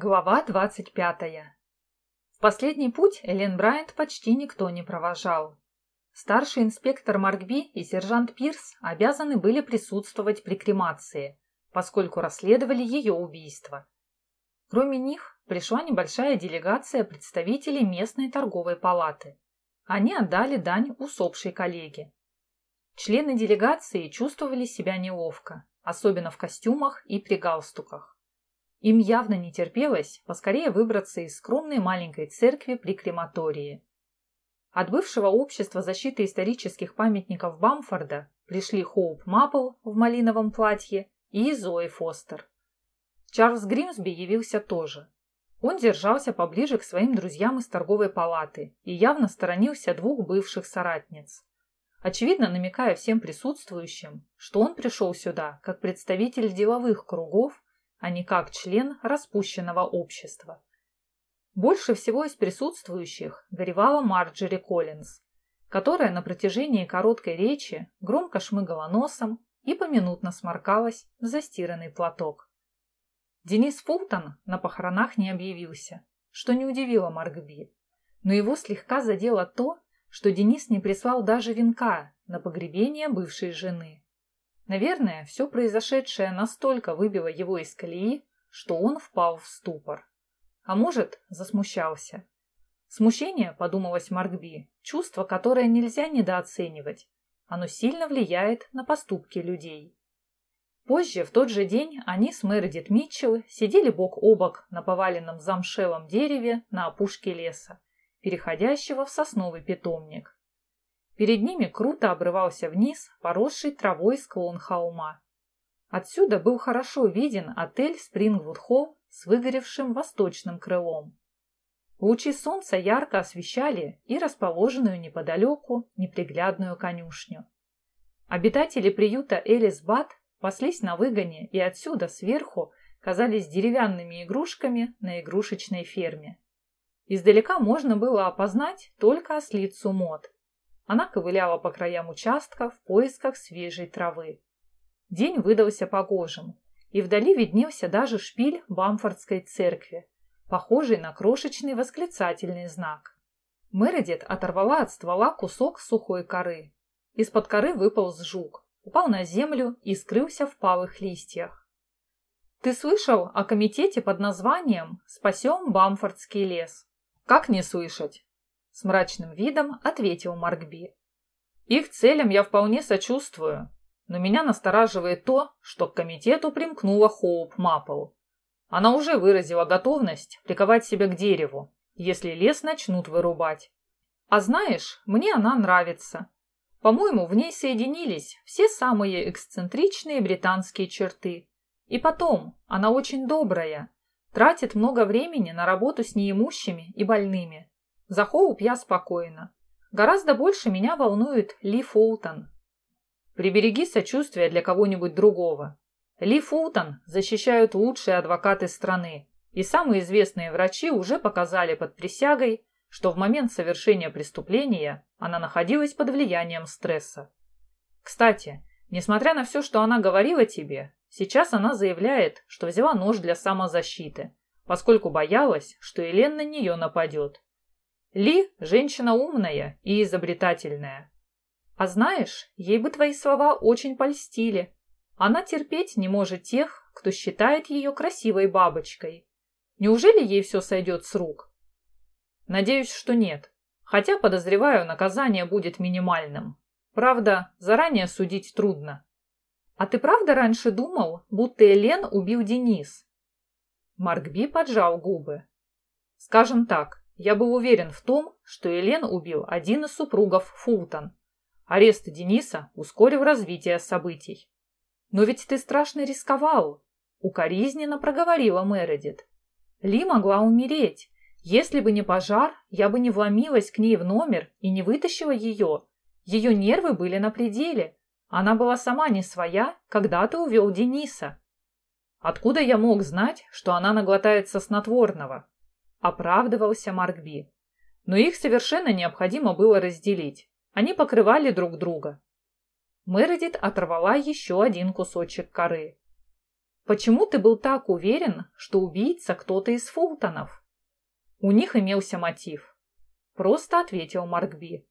Глава 25. В последний путь Элен Брайант почти никто не провожал. Старший инспектор Маркби и сержант Пирс обязаны были присутствовать при кремации, поскольку расследовали ее убийство. Кроме них, пришла небольшая делегация представителей местной торговой палаты. Они отдали дань усопшей коллеге. Члены делегации чувствовали себя неловко, особенно в костюмах и при галстуках. Им явно не терпелось поскорее выбраться из скромной маленькой церкви при крематории. От бывшего общества защиты исторических памятников Бамфорда пришли Хоуп Маппл в малиновом платье и Зои Фостер. Чарльз Гримсби явился тоже. Он держался поближе к своим друзьям из торговой палаты и явно сторонился двух бывших соратниц. Очевидно, намекая всем присутствующим, что он пришел сюда как представитель деловых кругов а не как член распущенного общества. Больше всего из присутствующих горевала Марджери Коллинз, которая на протяжении короткой речи громко шмыгала носом и поминутно сморкалась в застиранный платок. Денис Фултон на похоронах не объявился, что не удивило Маркби, но его слегка задело то, что Денис не прислал даже венка на погребение бывшей жены. Наверное, все произошедшее настолько выбило его из колеи, что он впал в ступор. А может, засмущался. Смущение, подумалось Маркби, чувство, которое нельзя недооценивать. Оно сильно влияет на поступки людей. Позже, в тот же день, они с Мередит Митчелл сидели бок о бок на поваленном замшелом дереве на опушке леса, переходящего в сосновый питомник. Перед ними круто обрывался вниз поросший травой склон холма. Отсюда был хорошо виден отель Спрингвуд-Холл с выгоревшим восточным крылом. Лучи солнца ярко освещали и расположенную неподалеку неприглядную конюшню. Обитатели приюта Элис Бат паслись на выгоне и отсюда сверху казались деревянными игрушками на игрушечной ферме. Издалека можно было опознать только ослицу Мод – она ковыляла по краям участка в поисках свежей травы. День выдался погожим, и вдали виднелся даже шпиль Бамфордской церкви, похожий на крошечный восклицательный знак. Мередит оторвала от ствола кусок сухой коры. Из-под коры выпал жук, упал на землю и скрылся в палых листьях. «Ты слышал о комитете под названием «Спасем Бамфордский лес»?» «Как не слышать? С мрачным видом ответил Маркби. Их целям я вполне сочувствую, но меня настораживает то, что к комитету примкнула Хоуп Маппл. Она уже выразила готовность приковать себя к дереву, если лес начнут вырубать. А знаешь, мне она нравится. По-моему, в ней соединились все самые эксцентричные британские черты. И потом, она очень добрая, тратит много времени на работу с неимущими и больными. За Хоуп я спокойна. Гораздо больше меня волнует Ли Фултон. Прибереги сочувствие для кого-нибудь другого. Ли Фултон защищают лучшие адвокаты страны, и самые известные врачи уже показали под присягой, что в момент совершения преступления она находилась под влиянием стресса. Кстати, несмотря на все, что она говорила тебе, сейчас она заявляет, что взяла нож для самозащиты, поскольку боялась, что Елен на нее нападет. Ли – женщина умная и изобретательная. А знаешь, ей бы твои слова очень польстили. Она терпеть не может тех, кто считает ее красивой бабочкой. Неужели ей все сойдет с рук? Надеюсь, что нет. Хотя, подозреваю, наказание будет минимальным. Правда, заранее судить трудно. А ты правда раньше думал, будто Элен убил Денис? Маркби поджал губы. Скажем так, я был уверен в том, что Елен убил один из супругов Фултон. Арест Дениса ускорил развитие событий. «Но ведь ты страшно рисковал», — укоризненно проговорила Мередит. «Ли могла умереть. Если бы не пожар, я бы не вломилась к ней в номер и не вытащила ее. Ее нервы были на пределе. Она была сама не своя, когда ты увел Дениса». «Откуда я мог знать, что она наглотается снотворного?» Оправдывался Маркби. Но их совершенно необходимо было разделить. Они покрывали друг друга. Мередит оторвала еще один кусочек коры. Почему ты был так уверен, что убийца кто-то из Фултонов? У них имелся мотив. Просто ответил Маркби.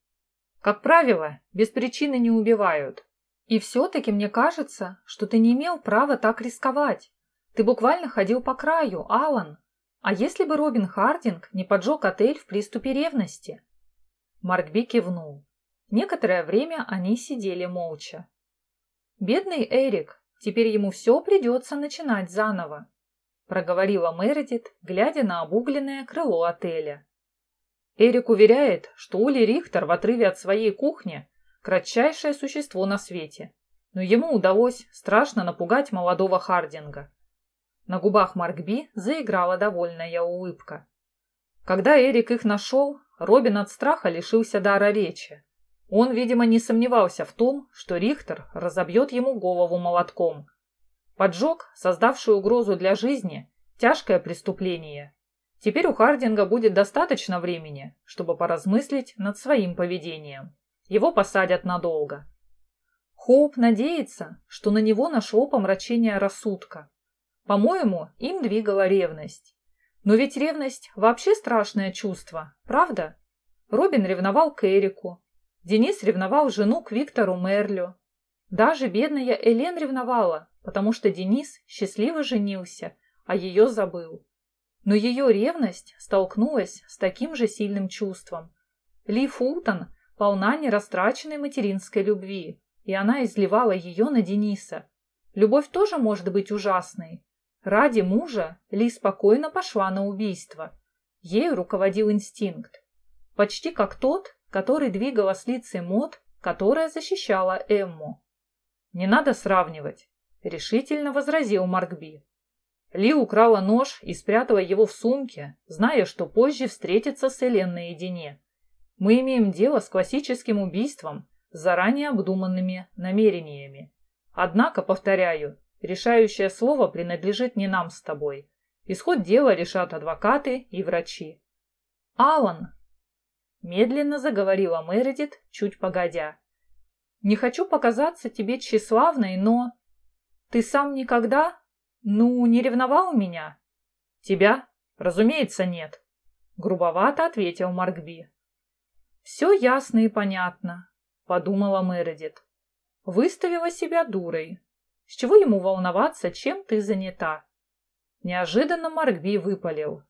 Как правило, без причины не убивают. И все-таки мне кажется, что ты не имел права так рисковать. Ты буквально ходил по краю, Алан. А если бы Робин Хардинг не поджег отель в приступе ревности? Маркби кивнул. Некоторое время они сидели молча. Бедный Эрик, теперь ему все придется начинать заново, проговорила Мередит, глядя на обугленное крыло отеля. Эрик уверяет, что Ули Рихтер в отрыве от своей кухни – кратчайшее существо на свете, но ему удалось страшно напугать молодого Хардинга. На губах Маркби заиграла довольная улыбка. Когда Эрик их нашел, Робин от страха лишился дара речи. Он, видимо, не сомневался в том, что Рихтер разобьет ему голову молотком. Поджог, создавший угрозу для жизни, тяжкое преступление – Теперь у Хардинга будет достаточно времени, чтобы поразмыслить над своим поведением. Его посадят надолго. Хоуп надеется, что на него нашло помрачение рассудка. По-моему, им двигала ревность. Но ведь ревность вообще страшное чувство, правда? Робин ревновал к Эрику. Денис ревновал жену к Виктору Мерлю. Даже бедная Элен ревновала, потому что Денис счастливо женился, а ее забыл. Но ее ревность столкнулась с таким же сильным чувством. Ли Фултон полна нерастраченной материнской любви, и она изливала ее на Дениса. Любовь тоже может быть ужасной. Ради мужа Ли спокойно пошла на убийство. Ею руководил инстинкт. Почти как тот, который двигал ослицей Мод, которая защищала Эмму. «Не надо сравнивать», — решительно возразил Маркби. Ли украла нож и спрятала его в сумке, зная, что позже встретится с Элен наедине. Мы имеем дело с классическим убийством с заранее обдуманными намерениями. Однако, повторяю, решающее слово принадлежит не нам с тобой. Исход дела решат адвокаты и врачи. «Алан!» – медленно заговорила Мередит, чуть погодя. «Не хочу показаться тебе тщеславной, но... Ты сам никогда «Ну, не ревновал меня?» «Тебя? Разумеется, нет», — грубовато ответил Маркби. «Все ясно и понятно», — подумала Мередит. Выставила себя дурой. С чего ему волноваться, чем ты занята? Неожиданно Маркби выпалил.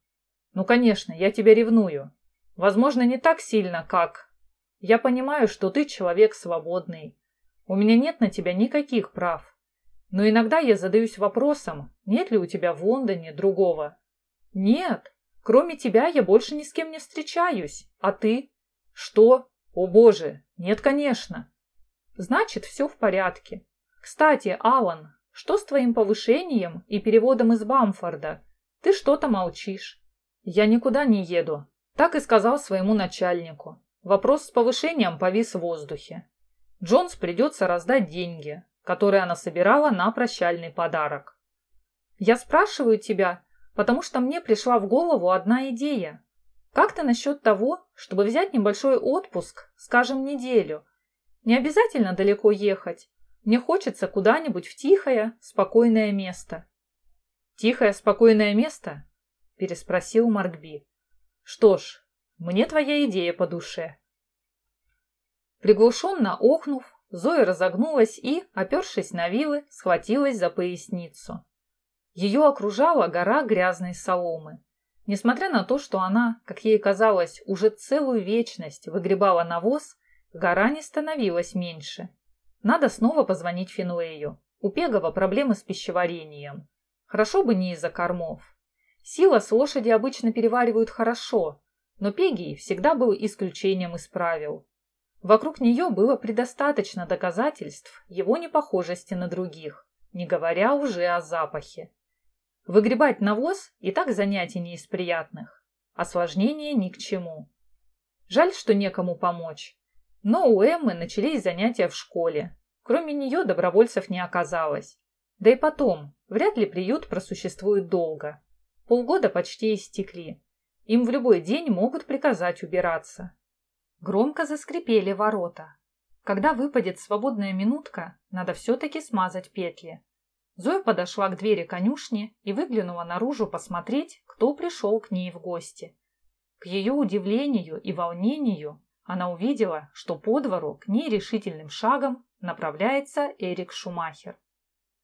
«Ну, конечно, я тебя ревную. Возможно, не так сильно, как... Я понимаю, что ты человек свободный. У меня нет на тебя никаких прав. Но иногда я задаюсь вопросом, нет ли у тебя в Лондоне другого. Нет, кроме тебя я больше ни с кем не встречаюсь. А ты? Что? О боже, нет, конечно. Значит, все в порядке. Кстати, Алан, что с твоим повышением и переводом из Бамфорда? Ты что-то молчишь. Я никуда не еду. Так и сказал своему начальнику. Вопрос с повышением повис в воздухе. Джонс придется раздать деньги, который она собирала на прощальный подарок. «Я спрашиваю тебя, потому что мне пришла в голову одна идея. Как ты насчет того, чтобы взять небольшой отпуск, скажем, неделю? Не обязательно далеко ехать. Мне хочется куда-нибудь в тихое, спокойное место». «Тихое, спокойное место?» – переспросил Маркби. «Что ж, мне твоя идея по душе». Приглушенно охнув, Зоя разогнулась и, опершись на вилы, схватилась за поясницу. Ее окружала гора грязной соломы. Несмотря на то, что она, как ей казалось, уже целую вечность выгребала навоз, гора не становилась меньше. Надо снова позвонить Финуэю. У Пегова проблемы с пищеварением. Хорошо бы не из-за кормов. Сила с лошади обычно переваривают хорошо, но Пегий всегда был исключением из правил. Вокруг нее было предостаточно доказательств его непохожести на других, не говоря уже о запахе. Выгребать навоз и так занятие не из приятных. Осложнение ни к чему. Жаль, что некому помочь. Но у Эммы начались занятия в школе. Кроме нее добровольцев не оказалось. Да и потом, вряд ли приют просуществует долго. Полгода почти истекли. Им в любой день могут приказать убираться. Громко заскрипели ворота. Когда выпадет свободная минутка, надо все-таки смазать петли. Зоя подошла к двери конюшни и выглянула наружу посмотреть, кто пришел к ней в гости. К ее удивлению и волнению она увидела, что по двору к ней решительным шагом направляется Эрик Шумахер.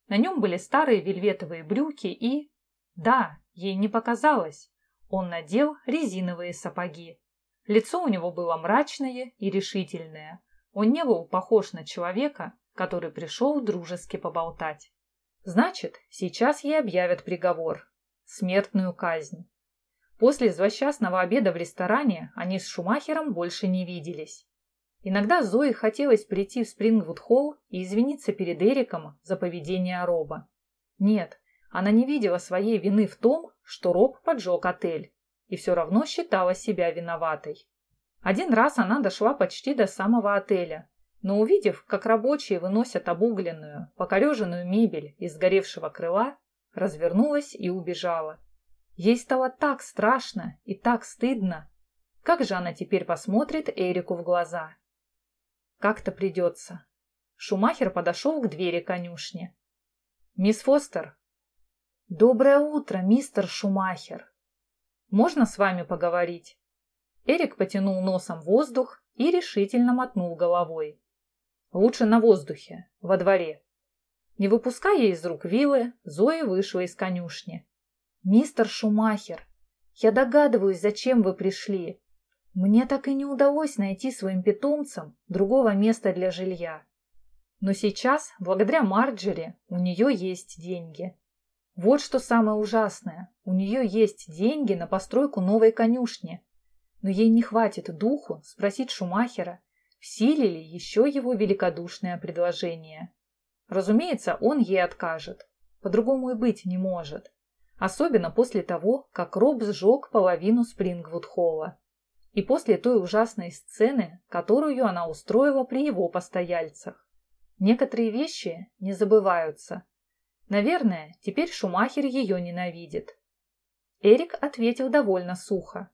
На нем были старые вельветовые брюки и... Да, ей не показалось. Он надел резиновые сапоги. Лицо у него было мрачное и решительное. Он не был похож на человека, который пришел дружески поболтать. Значит, сейчас ей объявят приговор. Смертную казнь. После злосчастного обеда в ресторане они с Шумахером больше не виделись. Иногда Зои хотелось прийти в Спрингвуд-холл и извиниться перед Эриком за поведение Роба. Нет, она не видела своей вины в том, что Роб поджег отель, и все равно считала себя виноватой. Один раз она дошла почти до самого отеля, но увидев, как рабочие выносят обугленную, покореженную мебель из сгоревшего крыла, развернулась и убежала. Ей стало так страшно и так стыдно. Как же она теперь посмотрит Эрику в глаза? Как-то придется. Шумахер подошел к двери конюшни. «Мисс Фостер». «Доброе утро, мистер Шумахер. Можно с вами поговорить?» Эрик потянул носом воздух и решительно мотнул головой. Лучше на воздухе, во дворе. Не выпуская из рук вилы, Зоя вышла из конюшни. «Мистер Шумахер, я догадываюсь, зачем вы пришли. Мне так и не удалось найти своим питомцам другого места для жилья. Но сейчас, благодаря Марджери, у нее есть деньги. Вот что самое ужасное. У нее есть деньги на постройку новой конюшни. Но ей не хватит духу спросить Шумахера, в силе ли еще его великодушное предложение. Разумеется, он ей откажет. По-другому и быть не может. Особенно после того, как Роб сжег половину Спрингвуд-холла. И после той ужасной сцены, которую она устроила при его постояльцах. Некоторые вещи не забываются. Наверное, теперь Шумахер ее ненавидит. Эрик ответил довольно сухо.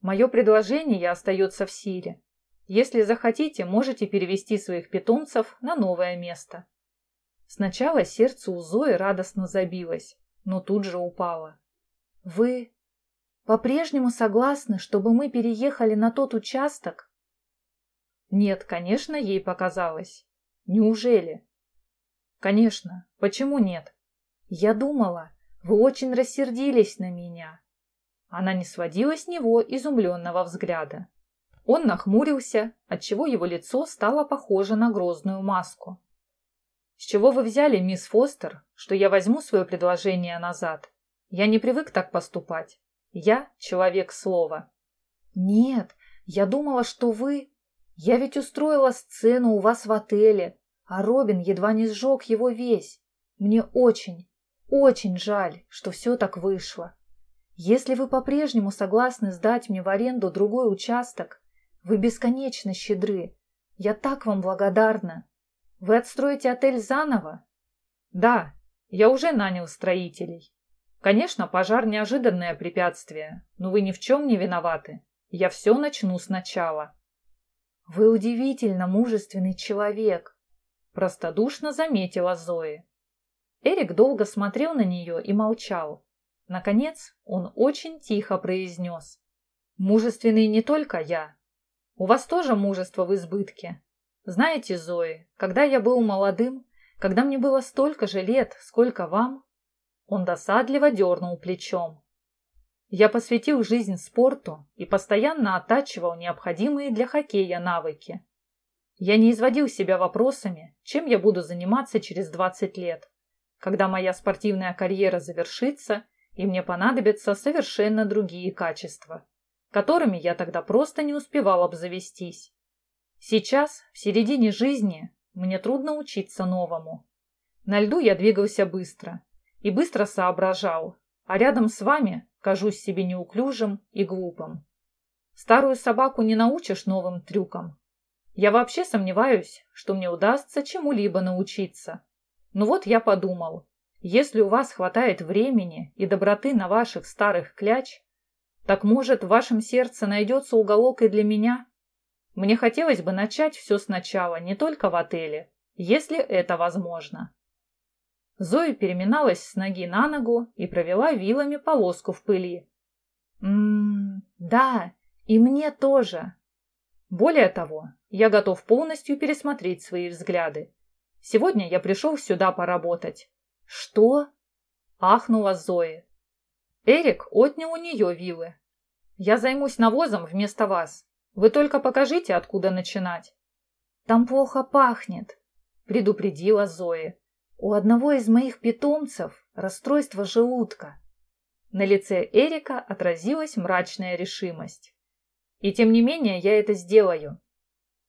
«Мое предложение остается в силе. Если захотите, можете перевести своих питомцев на новое место. Сначала сердце у Зои радостно забилось, но тут же упало. Вы по-прежнему согласны, чтобы мы переехали на тот участок? Нет, конечно, ей показалось. Неужели? Конечно. Почему нет? Я думала, вы очень рассердились на меня. Она не сводила с него изумленного взгляда. Он нахмурился, отчего его лицо стало похоже на грозную маску. «С чего вы взяли, мисс Фостер, что я возьму свое предложение назад? Я не привык так поступать. Я человек слова». «Нет, я думала, что вы... Я ведь устроила сцену у вас в отеле, а Робин едва не сжег его весь. Мне очень, очень жаль, что все так вышло. Если вы по-прежнему согласны сдать мне в аренду другой участок, вы бесконечно щедры. Я так вам благодарна. Вы отстроите отель заново? Да, я уже нанял строителей. Конечно, пожар – неожиданное препятствие, но вы ни в чем не виноваты. Я все начну сначала. Вы удивительно мужественный человек, простодушно заметила Зои. Эрик долго смотрел на нее и молчал. Наконец, он очень тихо произнес. Мужественный не только я, у вас тоже мужество в избытке. Знаете, Зои, когда я был молодым, когда мне было столько же лет, сколько вам, он досадливо дернул плечом. Я посвятил жизнь спорту и постоянно оттачивал необходимые для хоккея навыки. Я не изводил себя вопросами, чем я буду заниматься через 20 лет, когда моя спортивная карьера завершится и мне понадобятся совершенно другие качества которыми я тогда просто не успевал обзавестись. Сейчас, в середине жизни, мне трудно учиться новому. На льду я двигался быстро и быстро соображал, а рядом с вами кажусь себе неуклюжим и глупым. Старую собаку не научишь новым трюкам. Я вообще сомневаюсь, что мне удастся чему-либо научиться. Но вот я подумал, если у вас хватает времени и доброты на ваших старых кляч, так, может, в вашем сердце найдется уголок и для меня? Мне хотелось бы начать все сначала, не только в отеле, если это возможно. Зоя переминалась с ноги на ногу и провела вилами полоску в пыли. «Ммм, да, и мне тоже. Более того, я готов полностью пересмотреть свои взгляды. Сегодня я пришел сюда поработать». «Что?» – ахнула Зоя. Эрик отнял у нее вилы. «Я займусь навозом вместо вас. Вы только покажите, откуда начинать». «Там плохо пахнет», – предупредила Зоя. У одного из моих питомцев расстройство желудка. На лице Эрика отразилась мрачная решимость. И тем не менее я это сделаю.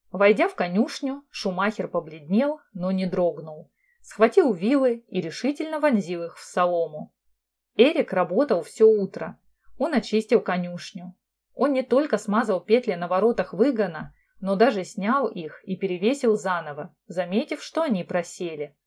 Войдя в конюшню, Шумахер побледнел, но не дрогнул. Схватил вилы и решительно вонзил их в солому. Эрик работал все утро. Он очистил конюшню. Он не только смазал петли на воротах выгона, но даже снял их и перевесил заново, заметив, что они просели.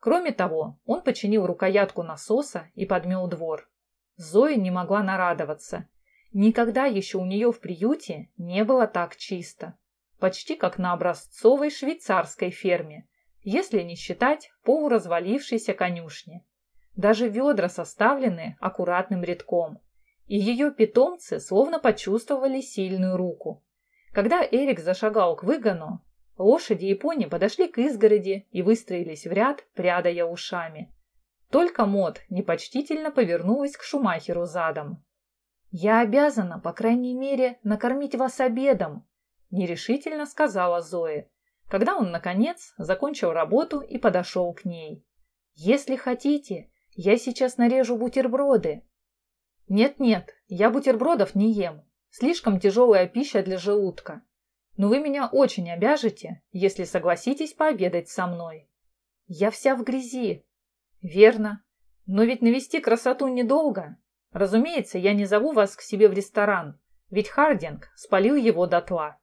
Кроме того, он починил рукоятку насоса и подмел двор. Зоя не могла нарадоваться. Никогда еще у нее в приюте не было так чисто. Почти как на образцовой швейцарской ферме, если не считать полуразвалившейся конюшни. Даже ведра составлены аккуратным рядком. И ее питомцы словно почувствовали сильную руку. Когда Эрик зашагал к выгону, Лошади и пони подошли к изгороди и выстроились в ряд, прядая ушами. Только Мот непочтительно повернулась к Шумахеру задом. «Я обязана, по крайней мере, накормить вас обедом», – нерешительно сказала Зоя, когда он, наконец, закончил работу и подошел к ней. «Если хотите, я сейчас нарежу бутерброды». «Нет-нет, я бутербродов не ем. Слишком тяжелая пища для желудка но вы меня очень обяжете, если согласитесь пообедать со мной. Я вся в грязи. Верно. Но ведь навести красоту недолго. Разумеется, я не зову вас к себе в ресторан, ведь Хардинг спалил его дотла.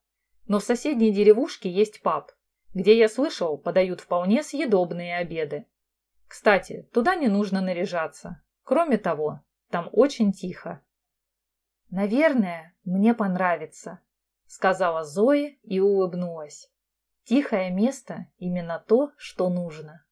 Но в соседней деревушке есть паб, где, я слышал, подают вполне съедобные обеды. Кстати, туда не нужно наряжаться. Кроме того, там очень тихо. Наверное, мне понравится, сказала Зои и улыбнулась. Тихое место – именно то, что нужно.